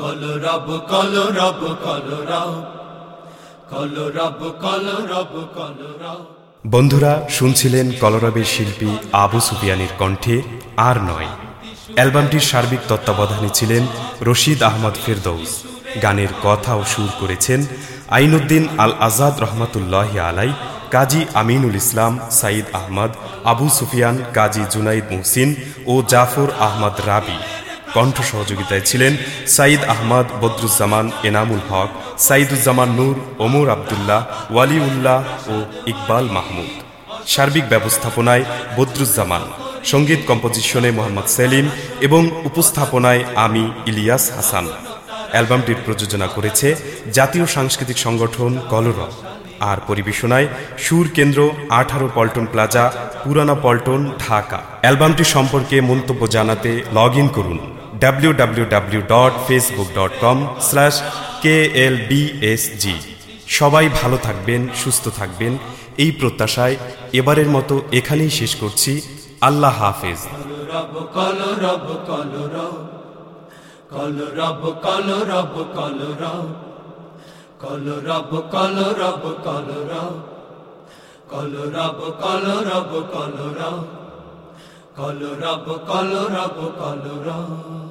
Call রব call রব call রব। কল রব কল রব কল রব। বন্ধুরা, শুনছিলেন কলরবের শিল্পী আবু সুফিয়ানির কণ্ঠে আর নয়। অ্যালবামটির সার্বিক তত্ত্বাবধানে ছিলেন রশিদ আহমদ ফেরদৌস। গানের কথা ও সুর করেছেন আইনুদ্দিন আল আজাদ রহমতুল্লাহ আলাই, কাজী আমিনুল ইসলাম সাইদ আহমদ, আবু সুফিয়ান, কাজী জুনাইদ মুহসিন ও জাফর আহমদ রাবি। কণ্ঠ সহযোগিতায় ছিলেন সাইদ আহমদ বদরুজ্জামান এনামুল হক, সাইদুজ্জামান নূর, ওমর আবদুল্লাহ, ওয়ালিউল্লাহ ও ইকবাল মাহমুদ। সার্বিক ব্যবস্থাপনায় বদরুজ্জামান, সংগীত কম্পোজিশনে মোহাম্মদ সেলিম এবং উপস্থাপনায় আমি ইলিয়াস হাসান। অ্যালবামটির প্রযোজনা করেছে জাতীয় সাংস্কৃতিক সংগঠন কলরব। আর পরিবেশনায় সুর কেন্দ্র আঠারো পল্টন প্লাজা, পুরানা পল্টন, ঢাকা। অ্যালবামটি সম্পর্কে মন্তব্য জানাতে লগ করুন। এল বিএসজি সবাই ভালো থাকবেন সুস্থ থাকবেন এই প্রত্যাশায় এবারের মতো এখানেই শেষ করছি আল্লাহ হাফেজ কল রব কল রব কল রব কল রব কল রব কল রব কল রব কল রব কল রব কল রব কল রব কল রব কল রব কল রব